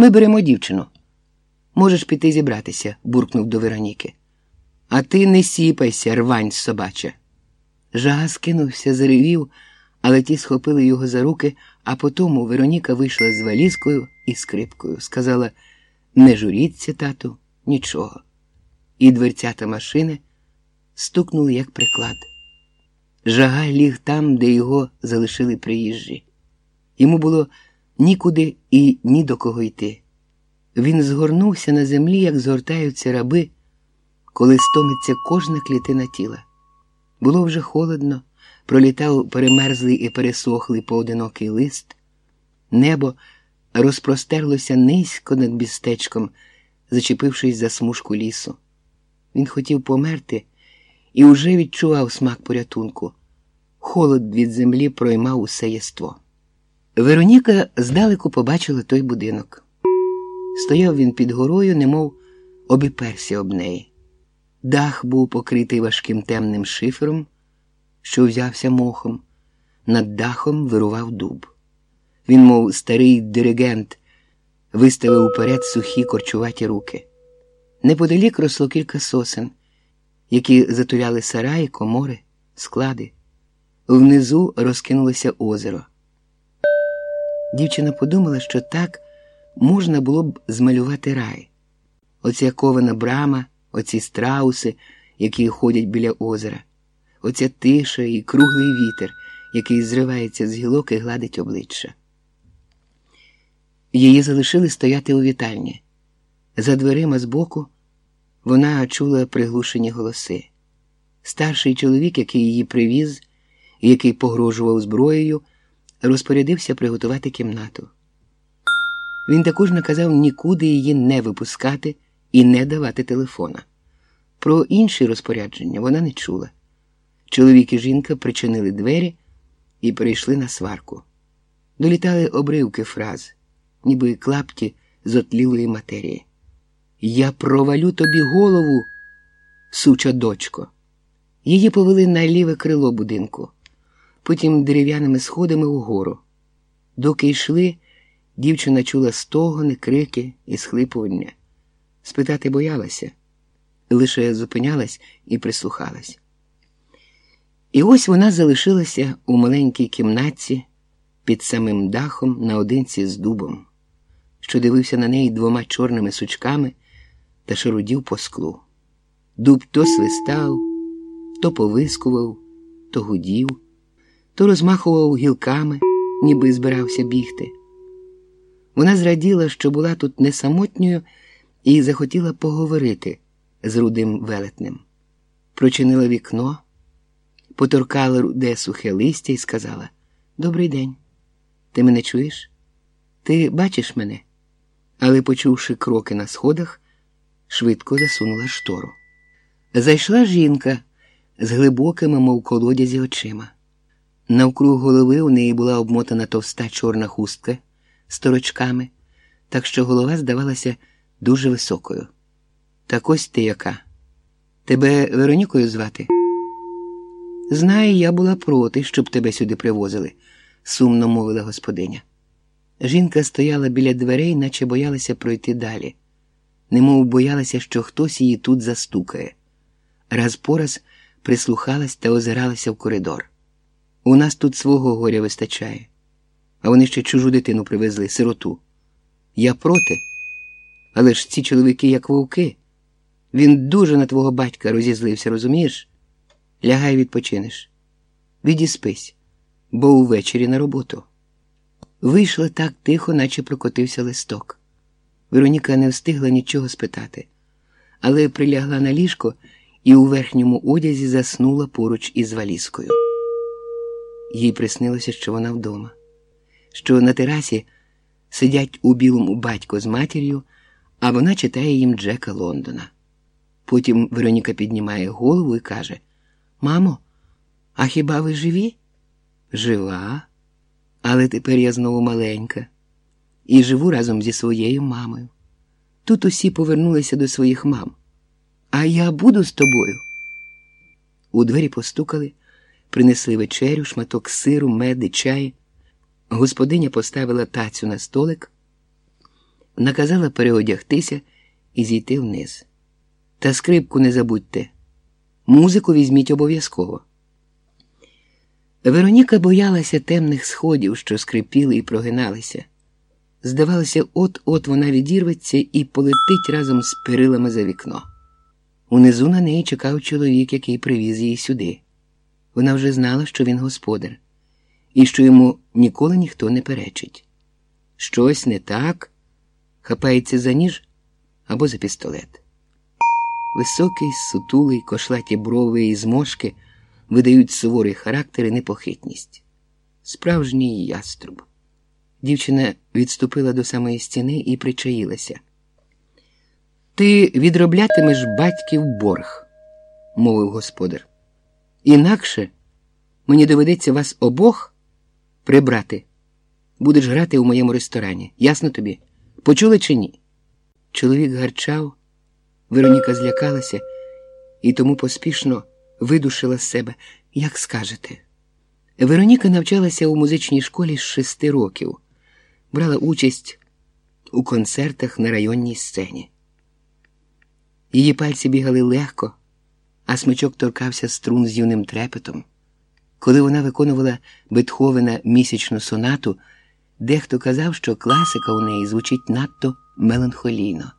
Ми беремо дівчину. Можеш піти зібратися, буркнув до Вероніки. А ти не сіпайся, рвань собача. Жага скинувся, заревів, але ті схопили його за руки, а потому Вероніка вийшла з валізкою і скрипкою. Сказала не журіться, тату, нічого. І дверцята машини стукнули, як приклад. Жага ліг там, де його залишили приїжджі. Йому було нікуди і ні до кого йти. Він згорнувся на землі, як згортаються раби, коли стомиться кожна клітина тіла. Було вже холодно, пролітав перемерзлий і пересохлий поодинокий лист, небо розпростерлося низько над містечком, зачепившись за смужку лісу. Він хотів померти і уже відчував смак порятунку. Холод від землі проймав усе єство. Вероніка здалеку побачила той будинок. Стояв він під горою, немов обіперся об неї. Дах був покритий важким темним шифером, що взявся мохом. Над дахом вирував дуб. Він, мов старий диригент, виставив уперед сухі корчуваті руки. Неподалік росло кілька сосен, які затуляли сараї, комори, склади. Внизу розкинулося озеро. Дівчина подумала, що так можна було б змалювати рай. Оця кована брама, оці страуси, які ходять біля озера, оця тиша і круглий вітер, який зривається з гілок і гладить обличчя. Її залишили стояти у вітальні. За дверима збоку вона чула приглушені голоси. Старший чоловік, який її привіз, який погрожував зброєю, розпорядився приготувати кімнату. Він також наказав нікуди її не випускати і не давати телефона. Про інші розпорядження вона не чула. Чоловік і жінка причинили двері і перейшли на сварку. Долітали обривки фраз, ніби клапті з отлілої матерії. Я провалю тобі голову, суча дочко. Її повели на ліве крило будинку, потім дерев'яними сходами угору. Доки йшли, дівчина чула стогони, крики і схлипування. Спитати боялася, лише зупинялась і прислухалась. І ось вона залишилася у маленькій кімнатці під самим дахом наодинці з дубом, що дивився на неї двома чорними сучками та шарудів по склу. Дуб то свистав, то повискував, то гудів, то розмахував гілками, ніби збирався бігти. Вона зраділа, що була тут не самотньою, і захотіла поговорити з рудим велетнем. Прочинила вікно, поторкала руде сухе листя і сказала: Добрий день, ти мене чуєш? Ти бачиш мене? Але, почувши кроки на сходах, швидко засунула штору. Зайшла жінка з глибокими, мов колодязі очима. Навкруг голови у неї була обмотана товста чорна хустка з торочками, так що голова здавалася дуже високою. Так ось ти яка? Тебе Веронікою звати? Знаю, я була проти, щоб тебе сюди привозили, сумно мовила господиня. Жінка стояла біля дверей, наче боялася пройти далі, немов боялася, що хтось її тут застукає. Раз по раз прислухалась та озиралася в коридор. У нас тут свого горя вистачає, а вони ще чужу дитину привезли, сироту. Я проти, але ж ці чоловіки, як вовки. Він дуже на твого батька розізлився, розумієш? Лягай відпочинеш. Відіспись, бо увечері на роботу. Вийшла так тихо, наче прокотився листок. Вероніка не встигла нічого спитати, але прилягла на ліжко і у верхньому одязі заснула поруч із валізкою. Їй приснилося, що вона вдома, що на терасі сидять у білому батько з матір'ю, а вона читає їм Джека Лондона. Потім Вероніка піднімає голову і каже: Мамо, а хіба ви живі? Жива, але тепер я знову маленька і живу разом зі своєю мамою. Тут усі повернулися до своїх мам. А я буду з тобою. У двері постукали, принесли вечерю, шматок сиру, меди, чай. Господиня поставила тацю на столик, наказала переодягтися і зійти вниз. Та скрипку не забудьте, музику візьміть обов'язково. Вероніка боялася темних сходів, що скрипіли і прогиналися. Здавалося, от-от вона відірветься і полетить разом з перилами за вікно. Унизу на неї чекав чоловік, який привіз її сюди. Вона вже знала, що він господар, і що йому ніколи ніхто не перечить. Щось не так, хапається за ніж або за пістолет. Високий, сутулий, кошлаті брови і зморшки видають суворий характер і непохитність. Справжній яструб. Дівчина відступила до самої стіни і причаїлася. Ти відроблятимеш батьків борг, мовив господар. Інакше мені доведеться вас обох прибрати. Будеш грати у моєму ресторані. Ясно тобі? Почули чи ні? Чоловік гарчав, Вероніка злякалася і тому поспішно видушила з себе, як скажете. Вероніка навчалася у музичній школі з шести років, брала участь у концертах на районній сцені. Її пальці бігали легко, а смичок торкався струн з юним трепетом. Коли вона виконувала Бетховена місячну сонату, дехто казав, що класика у неї звучить надто меланхолійно.